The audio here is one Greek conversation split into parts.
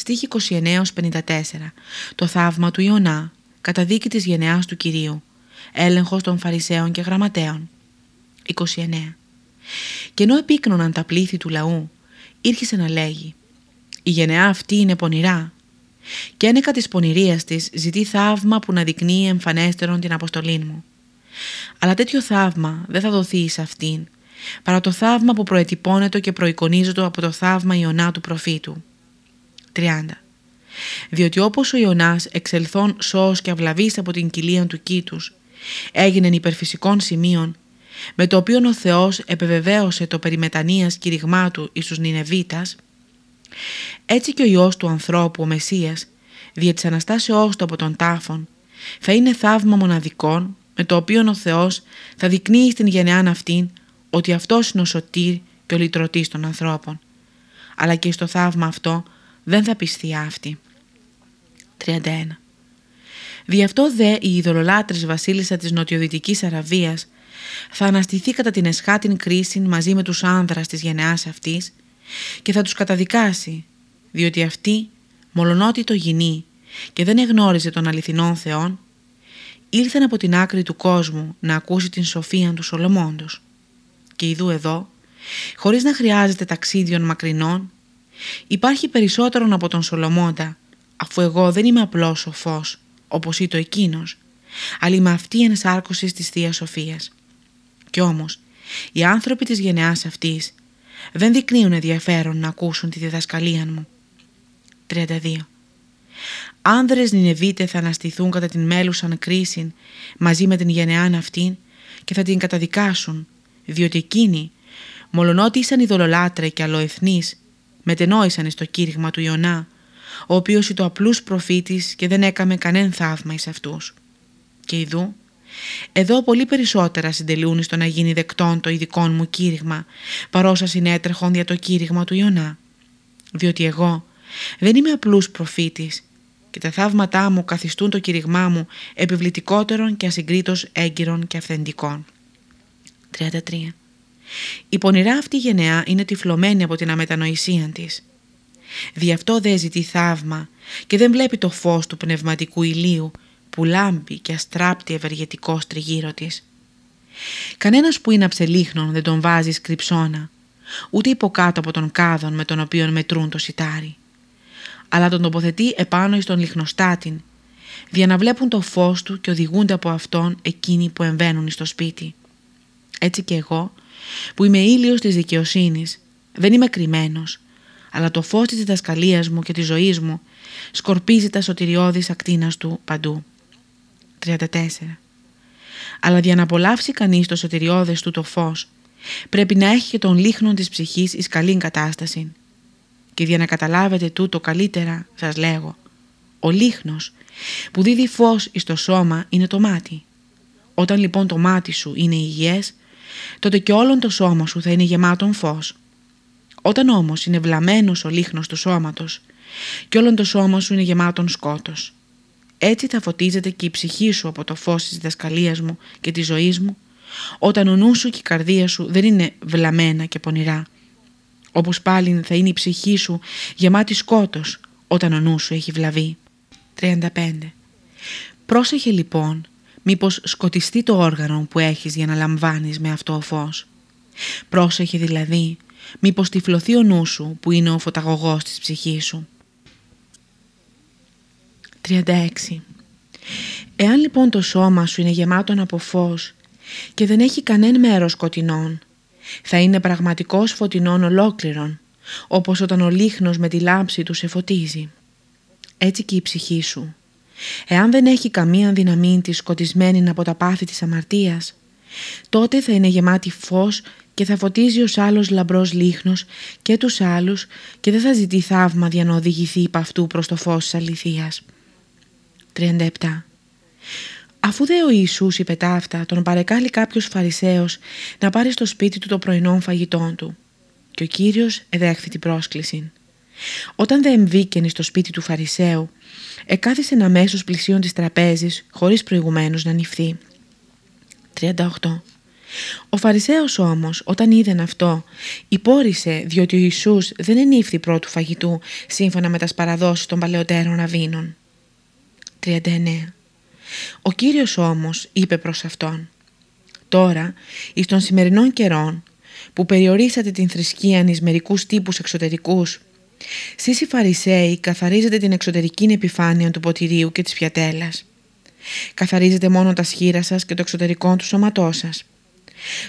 Στίχη 29-54 Το θαύμα του Ιωνά Καταδίκη της γενεάς του Κυρίου. Έλεγχος των Φαρισαίων και Γραμματέων. 29 Και ενώ επίκνωναν τα πλήθη του λαού ήρχισε να λέγει «Η γενεά αυτή είναι πονηρά. Και ένεκα της πονηρίας της ζητεί θαύμα που να δεικνύει εμφανέστερον την αποστολή μου. Αλλά τέτοιο θαύμα δεν θα δοθεί σε αυτήν, παρά το θαύμα που προετυπώνεται και προεικονίζεται από το θαύμα Ιωνά του προφήτου. 30. Διότι όπως ο Ιωνάς εξελθών σώος και αυλαβής από την κοιλία του κήτους, έγινε υπερφυσικών σημείων, με το οποίο ο Θεός επεβεβαίωσε το περιμετανίας κηρυγμά του εις τους Νινεβίτας, έτσι και ο Υιός του ανθρώπου, ο Μεσσίας, δια της Αναστάσεώς του από τον τάφον, θα είναι θαύμα μοναδικών με το οποίο ο Θεός θα δεικνύει στην γενεάν αυτήν ότι αυτός είναι ο σωτήρ και ο λυτρωτής των ανθρώπων. Αλλά και στο θαύμα αυτό δεν θα πιστεί αυτή. 31. Δι' αυτό δε η ειδωλολάτρης βασίλισσα της νοτιοδυτικής Αραβίας θα αναστηθεί κατά την εσχάτην κρίση μαζί με τους άνδρας της γενεάς αυτής και θα τους καταδικάσει, διότι αυτή, μολονότι το γινεί και δεν εγνώριζε τον αληθινόν Θεόν, ήλθαν από την άκρη του κόσμου να ακούσει την σοφία του Σολομώντος. Και ειδού εδώ, χωρίς να χρειάζεται ταξίδιων μακρινών, υπάρχει περισσότερον από τον Σολομώντα, αφού εγώ δεν είμαι απλός σοφός, όπως είπε εκείνος, αλλά είμαι αυτή ενσάρκωσης της Θείας Σοφίας. Κι όμως, οι άνθρωποι της γενεάς αυτής δεν δεικνύουν ενδιαφέρον να ακούσουν τη διδασκαλία μου. 32. Άνδρες Νινεβίτε θα αναστηθούν κατά την μέλουσαν κρίση μαζί με την γενεάν αυτήν και θα την καταδικάσουν, διότι εκείνοι, μολονότι ήσαν ειδωλολάτρε και αλλοεθνείς, μετενόησαν στο κήρυγμα του Ιωνά, ο οποίος ήταν ο απλούς προφήτης και δεν έκαμε κανένα θαύμα εις αυτούς. Και ειδού, εδώ πολύ περισσότερα συντελούν στο να γίνει δεκτόν το ειδικό μου κήρυγμα, παρόσα συνέτρεχον δια το κήρυγμα του Ιωνά. Διότι εγώ δεν είμαι απλούς προφήτης και τα θαύματά μου καθιστούν το κήρυγμά μου επιβλητικότερον και ασυγκρίτως έγκυρον και αυθεντικών. 33. Η πονηρά αυτή γενεά είναι τυφλωμένη από την αμετανοησία της. Δι' αυτό δεν ζητεί θαύμα και δεν βλέπει το φως του πνευματικού ηλίου που λάμπει και αστράπτει ευεργετικό τριγύρω της. Κανένας που είναι αψελίχνον δεν τον βάζει σκριψώνα, ούτε υποκάτω από τον κάδον με τον οποίο μετρούν το σιτάρι, αλλά τον τοποθετεί επάνω εις τον λιχνοστάτην, για να βλέπουν το φως του και οδηγούνται από αυτόν εκείνοι που εμβαίνουν στο σπίτι. Έτσι και εγώ, που είμαι ήλιος της δικαιοσύνης, δεν είμαι κρυμμένος, αλλά το φως της διδασκαλίας μου και της ζωής μου σκορπίζει τα σωτηριώδης ακτίνας του παντού. 34. Αλλά για να απολαύσει κανείς το σωτηριώδες του το φως, πρέπει να έχει και τον λίχνον της ψυχής εις καλήν κατάσταση. Και για να καταλάβετε τούτο καλύτερα, σας λέγω, ο λίχνος που δίδει φως εις το σώμα είναι το μάτι. Όταν λοιπόν το μάτι σου είναι υγιές, τότε και όλον το σώμα σου θα είναι γεμάτον φως. Όταν όμως είναι βλαμμένος ο λίχνος του σώματος και όλον το σώμα σου είναι γεμάτον σκότος, έτσι θα φωτίζεται και η ψυχή σου από το φως της διδασκαλίας μου και της ζωής μου, όταν ο νους σου και η καρδία σου δεν είναι βλαμμένα και πονηρά. Όπως πάλι θα είναι η ψυχή σου γεμάτη σκότος όταν ο νους σου έχει βλαβεί. 35. Πρόσεχε λοιπόν μήπως σκοτιστεί το όργανο που έχεις για να λαμβάνεις με αυτό ο φως; Πρόσεχε δηλαδή μήπως τυφλωθεί ο νους σου που είναι ο φωταγωγός της ψυχής σου; 36. Εάν λοιπόν το σώμα σου είναι γεμάτο από φως και δεν έχει κανένα μέρος σκοτεινών, θα είναι πραγματικός φωτεινών ολόκληρον, όπως όταν ο λίχνος με τη λάμψη του σε φωτίζει. Έτσι και η ψυχή σου. Εάν δεν έχει καμία δύναμή της σκοτισμένη από τα πάθη της αμαρτίας, τότε θα είναι γεμάτη φως και θα φωτίζει ως άλλος λαμπρός λίχνος και τους άλλους και δεν θα ζητεί θαύμα για να οδηγηθεί υπ' αυτού προς το φως της αληθείας. 37. Αφού δε ο Ιησούς είπε τα αυτά, τον παρεκάλει κάποιος Φαρισαίος να πάρει στο σπίτι του το πρωινό φαγητό του. Και ο Κύριος εδέχθη την πρόσκληση. Όταν δε εμβήκαινε στο σπίτι του Φαρισαίου, εκάθισε αμέσω πλησίον της τραπέζης, χωρίς προηγουμένως να νυφθεί. 38. Ο Φαρισαίος όμως όταν είδεν αυτό υπόρρισε διότι ο Ιησούς δεν ενήφθη πρώτου φαγητού σύμφωνα με τας παραδόσεις των παλαιότερων ραβίνων. 39. Ο Κύριος όμως είπε προς Αυτόν «Τώρα, εις των σημερινών καιρών, που περιορίσατε την θρησκεία εις μερικούς τύπους εξωτερικούς, σεις οι Φαρισαίοι καθαρίζετε την εξωτερική επιφάνεια του ποτηρίου και της πιατέλας. Καθαρίζετε μόνο τα σχήρα σας και το εξωτερικό του σώματός σας.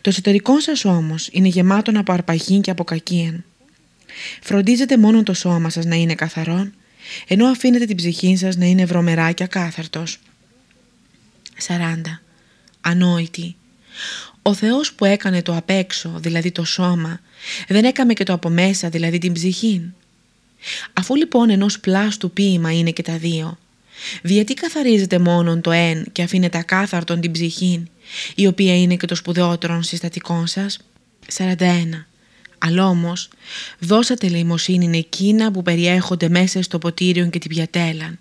Το εσωτερικό σας όμως είναι γεμάτο από αρπαγή και από κακίαν. Φροντίζετε μόνο το σώμα σας να είναι καθαρό, ενώ αφήνετε την ψυχή σας να είναι βρωμερά και ακάθαρτος. 40. Ανόητη. Ο Θεός που έκανε το απ' έξω, δηλαδή το σώμα, δεν έκαμε και το από μέσα, δηλαδή την ψυχή. Αφού λοιπόν ενός πλάστου ποίημα είναι και τα δύο, γιατί καθαρίζετε μόνον το εν και αφήνετε ακάθαρτον την ψυχή, η οποία είναι και το σπουδαιότερο συστατικό σας; 41. Αλλά όμως, δώσατε λαιμοσύνη εκείνα που περιέχονται μέσα στο ποτήριο και την πιατέλαν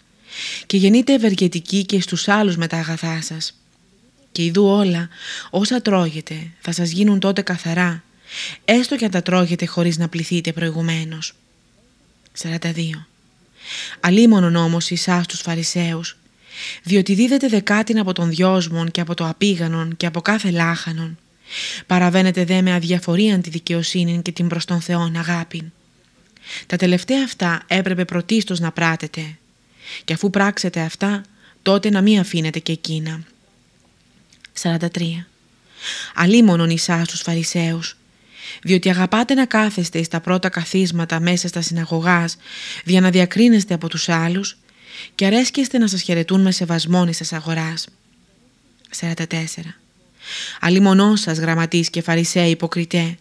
και γεννείτε ευεργετική και στους άλλους με τα αγαθά σας. Και ειδού όλα, όσα τρώγετε, θα σας γίνουν τότε καθαρά, έστω και αν τα τρώγετε χωρίς να πληθείτε προηγουμένως. 42. Αλίμονον όμως εσάς τους Φαρισαίους, διότι δίδετε δεκάτην από τον δυόσμον και από το απίγανον και από κάθε λάχανον. Παραβαίνετε δε με αδιαφορίαν τη δικαιοσύνη και την προς τον Θεόν αγάπη. Τα τελευταία αυτά έπρεπε πρωτίστως να πράτετε και αφού πράξετε αυτά τότε να μην αφήνετε και εκείνα. 43. Αλίμονον εσάς τους Φαρισαίους, διότι αγαπάτε να κάθεστε στα πρώτα καθίσματα μέσα στα συναγωγάς για να διακρίνεστε από τους άλλους και αρέσκεστε να σας χαιρετούν με σεβασμόνι σας αγοράς. 44. Αλλημονό σας γραμματείς και φαρισαίοι υποκριτέ,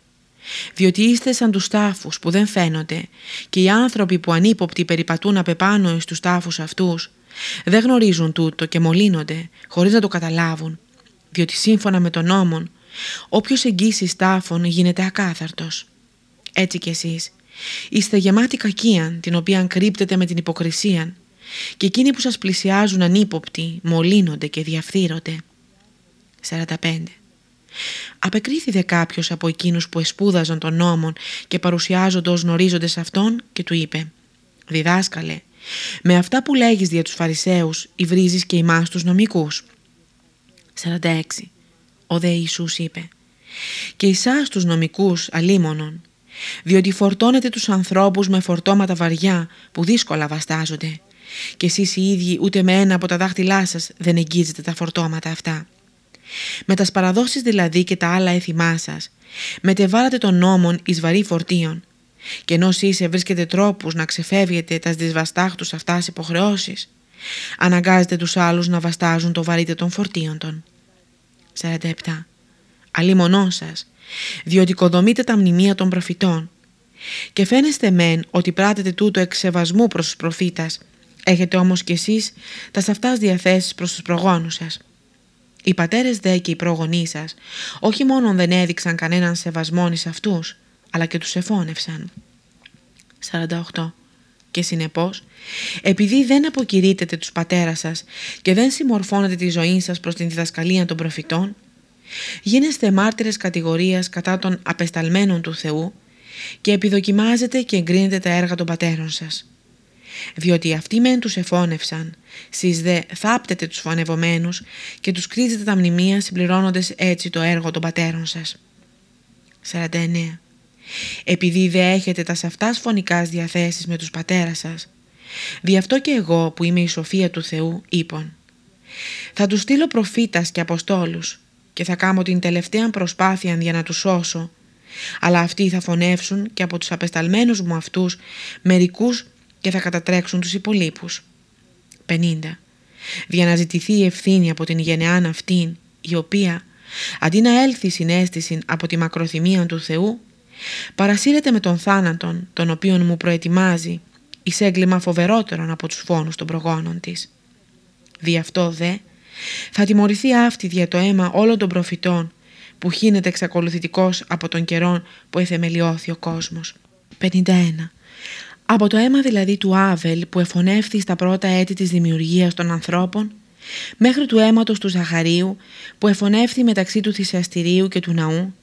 διότι είστε σαν τους τάφους που δεν φαίνονται και οι άνθρωποι που ανύποπτοι περιπατούν απεπάνω εις τους τάφους αυτούς δεν γνωρίζουν τούτο και μολύνονται χωρίς να το καταλάβουν, διότι σύμφωνα με τον νόμον όποιος εγγύσεις τάφων γίνεται ακάθαρτος. Έτσι κι εσείς είστε γεμάτοι κακίαν την οποία κρύπτετε με την υποκρισία και εκείνοι που σας πλησιάζουν ανύποπτοι μολύνονται και διαφθείρονται. 45. Απεκρίθη δε κάποιος από εκείνους που εσπούδαζαν τον νόμον και παρουσιάζονται ως γνωρίζοντες αυτόν και του είπε «Διδάσκαλε, με αυτά που λέγεις δια τους Φαρισαίους υβρίζεις και ημάς τους νομικούς». 46. Ο δε Ιησούς είπε «Και εσάς τους νομικούς αλίμονον, διότι φορτώνετε τους ανθρώπους με φορτώματα βαριά που δύσκολα βαστάζονται και εσείς οι ίδιοι ούτε με ένα από τα δάχτυλά σας δεν εγγίζετε τα φορτώματα αυτά. Με τας παραδόσεις δηλαδή και τα άλλα έθιμά σας, μετεβάλλατε τον νόμον εις βαρύ φορτίων και ενώ εσείς βρίσκετε τρόπους να ξεφεύγετε τας δυσβαστάχτους αυτάς υποχρεώσεις, αναγκάζετε τους άλλους να βαστάζουν το βαρύτε των φορτίων των. 47. Αλλήμονό σας, διότι οικοδομείτε τα μνημεία των προφητών και φαίνεστε μεν ότι πράτετε τούτο εξ σεβασμού προς τους προφήτας Έχετε όμως κι εσείς τα σαυτάς διαθέσεις προς τους προγόνους σας. Οι πατέρες δε και οι προγονείς σας όχι μόνο δεν έδειξαν κανέναν σεβασμό σε αυτούς, αλλά και τους εφώνευσαν. 48. Και συνεπώς, επειδή δεν αποκηρύτετε τους πατέρας σας και δεν συμμορφώνετε τη ζωή σας προς την διδασκαλία των προφητών, γίνεστε μάρτυρες κατηγορίας κατά των απεσταλμένων του Θεού και επιδοκιμάζετε και εγκρίνετε τα έργα των πατέρων σας διότι αυτοί μεν τους εφώνευσαν, σεις δε θάπτετε τους φωνευομένους και τους κρίζετε τα μνημεία συμπληρώνοντας έτσι το έργο των πατέρων σας. 49. Επειδή δε έχετε τα σαυτάς φωνικάς διαθέσεις με τους πατέρας σας, δι' αυτό και εγώ που είμαι η σοφία του Θεού είπων. Θα τους στείλω προφήτας και αποστόλους και θα κάνω την τελευταία προσπάθεια για να τους σώσω, αλλά αυτοί θα φωνεύσουν και από τους απεσταλμένους μου αυτούς μερικούς και θα κατατρέξουν τους υπολείπους. 50. Για να ζητηθεί η ευθύνη από την γενεάν αυτήν, η οποία, αντί να έλθει συνέστηση από τη μακροθυμία του Θεού, παρασύρεται με τον θάνατον, τον οποίον μου προετοιμάζει, εις έγκλημα φοβερότερον από τους φόνους των προγόνων της. Δι' αυτό δε, θα τιμωρηθεί αυτή δια το αίμα όλων των προφητών, που χύνεται εξακολουθητικός από τον καιρόν που εθεμελιώθη ο κόσμος. 51. Από το αίμα δηλαδή του Άβελ που εφωνεύθη στα πρώτα έτη της δημιουργίας των ανθρώπων μέχρι του αίματος του Ζαχαρίου που εφωνεύθη μεταξύ του θυσιαστηρίου και του ναού,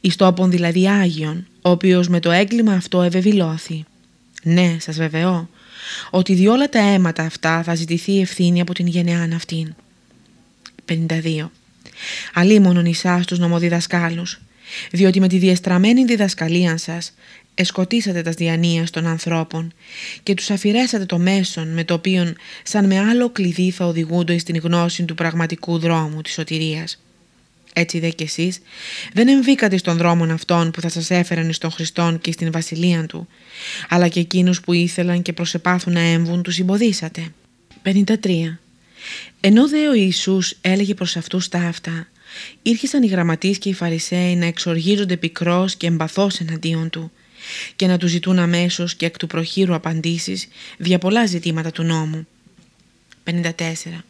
εις τόπον δηλαδή Άγιον, ο οποίος με το έγκλημα αυτό ευεβηλώθη. Ναι, σας βεβαιώ, ότι διόλα τα αίματα αυτά θα ζητηθεί ευθύνη από την γενεάν αυτήν. 52. Αλίμονον εσάς τους νομοδιδασκάλους, διότι με τη διεστραμμένη διδασκαλία σας εσκοτίσατε τας διανοίας των ανθρώπων και τους αφηρέσατε το μέσον με το οποίο σαν με άλλο κλειδί θα οδηγούνται στην γνώση του πραγματικού δρόμου της σωτηρίας. Έτσι δε κι εσείς δεν εμβήκατε στον δρόμο αυτών που θα σας έφεραν στον Χριστόν και στην βασιλεία του, αλλά και εκείνους που ήθελαν και προσεπάθουν να έμβουν τους εμποδίσατε. 53. Ενώ δε ο Ιησούς έλεγε προς αυτούς τα αυτά, ήρχισαν οι γραμματείς και οι Φαρισαίοι να εξοργίζονται πικρός και εμπαθώς εναντίον του και να του ζητούν αμέσως και εκ του προχείρου απαντήσεις για πολλά ζητήματα του νόμου. 54.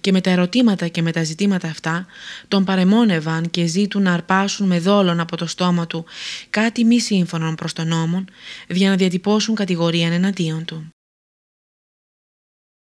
Και με τα ερωτήματα και με τα ζητήματα αυτά τον παρεμόνευαν και ζήτουν να αρπάσουν με δόλον από το στόμα του κάτι μη σύμφωνο προς τον νόμο για να διατυπώσουν κατηγορία εναντίον του.